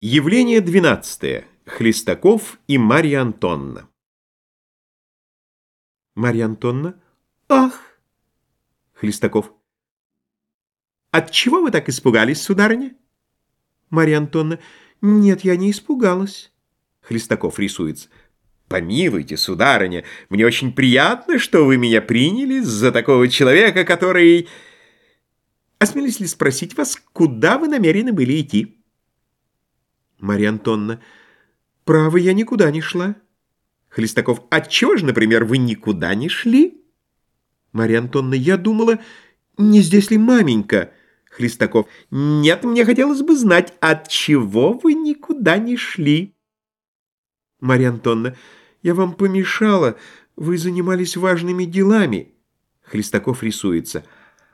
Явление 12. Хлестаков и Марья Антонна. Марья Антонна. Ах! Хлестаков. Отчего вы так испугались, сударыня? Марья Антонна. Нет, я не испугалась. Хлестаков рисуется. Помилуйте, сударыня, мне очень приятно, что вы меня приняли за такого человека, который... Осмелись ли спросить вас, куда вы намерены были идти? Марья Антонна. Право, я никуда не шла. Хлестаков. Отчего же, например, вы никуда не шли? Марья Антонна. Я думала, не здесь ли маменька? Хлестаков. Нет, мне хотелось бы знать, от чего вы никуда не шли. Марья Антонна. Я вам помешала. Вы занимались важными делами. Хлестаков рисуется.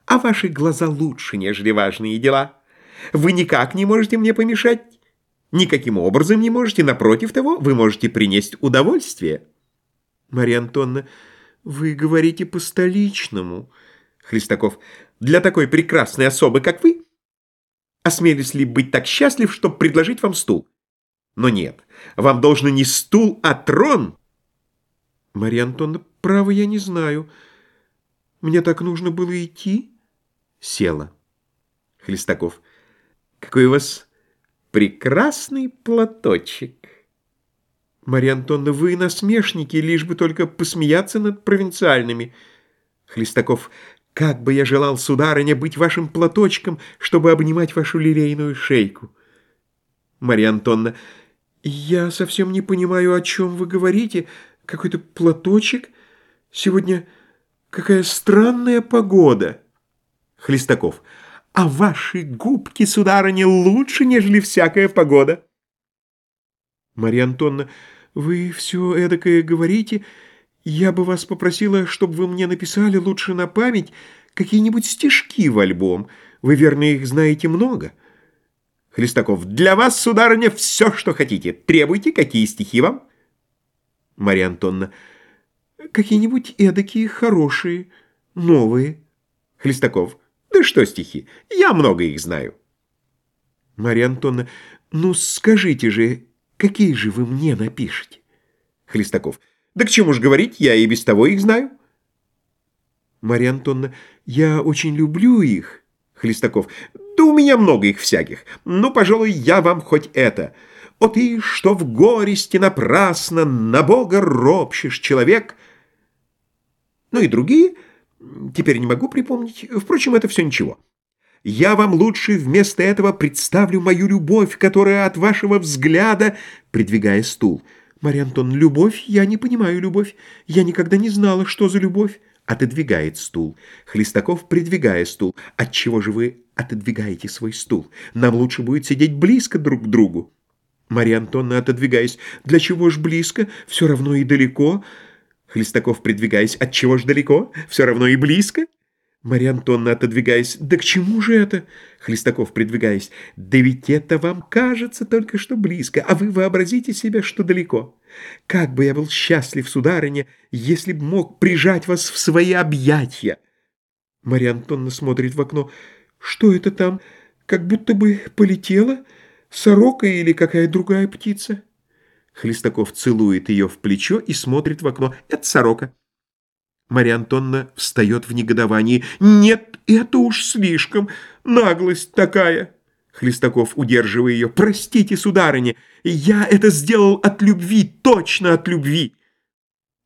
А ваши глаза лучше, нежели важные дела. Вы никак не можете мне помешать никаким образом не можете, напротив того, вы можете принести удовольствие. Марья Антонна, вы говорите по-столичному. Хлестаков, для такой прекрасной особы, как вы, осмелись ли быть так счастлив, чтобы предложить вам стул? Но нет, вам должен не стул, а трон. Марья Антонна, право, я не знаю. Мне так нужно было идти. Села. Хлестаков, какой у вас прекрасный платочек. Марья Антоновна, вы насмешники, лишь бы только посмеяться над провинциальными. Хлестаков, как бы я желал, сударыня, быть вашим платочком, чтобы обнимать вашу лилейную шейку. Марья Антоновна, я совсем не понимаю, о чем вы говорите. Какой-то платочек? Сегодня какая странная погода. Хлестаков, а ваши губки, сударыня, лучше, нежели всякая погода. Марья Антоновна, вы все эдакое говорите. Я бы вас попросила, чтобы вы мне написали лучше на память какие-нибудь стишки в альбом. Вы, верно, их знаете много. Хлестаков, для вас, сударыня, все, что хотите. Требуйте, какие стихи вам. Марья Антоновна, какие-нибудь эдакие, хорошие, новые. Хлестаков, да что стихи? Я много их знаю. Марья Антоновна, ну скажите же, какие же вы мне напишете? Хлестаков, да к чему ж говорить, я и без того их знаю. Марья Антоновна, я очень люблю их. Хлестаков, да у меня много их всяких. Ну, пожалуй, я вам хоть это. О ты, что в горести напрасно на Бога ропщешь, человек. Ну и другие — Теперь не могу припомнить. Впрочем, это все ничего. Я вам лучше вместо этого представлю мою любовь, которая от вашего взгляда, придвигая стул. Марья Антон, любовь? Я не понимаю любовь. Я никогда не знала, что за любовь. Отодвигает стул. Хлестаков, придвигая стул. Отчего же вы отодвигаете свой стул? Нам лучше будет сидеть близко друг к другу. Марья Антонна, отодвигаясь. Для чего ж близко? Все равно и далеко. Хлестаков, придвигаясь, от чего ж далеко? Все равно и близко. Марья Антонна, отодвигаясь, да к чему же это? Хлестаков, придвигаясь, да ведь это вам кажется только что близко, а вы вообразите себя, что далеко. Как бы я был счастлив, сударыня, если б мог прижать вас в свои объятия. Марья Антонна смотрит в окно. Что это там? Как будто бы полетела? Сорока или какая другая птица? Хлестаков целует ее в плечо и смотрит в окно. Это сорока. Марья Антонна встает в негодовании. «Нет, это уж слишком. Наглость такая!» Хлестаков, удерживая ее. «Простите, сударыня, я это сделал от любви, точно от любви!»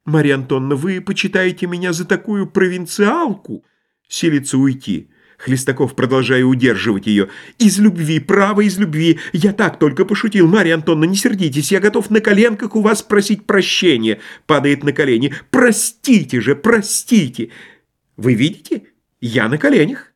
«Марья Антонна, вы почитаете меня за такую провинциалку?» Силится уйти. Хлестаков, продолжая удерживать ее. «Из любви, право из любви! Я так только пошутил, Марья Антоновна, не сердитесь, я готов на коленках у вас просить прощения!» Падает на колени. «Простите же, простите!» «Вы видите? Я на коленях!»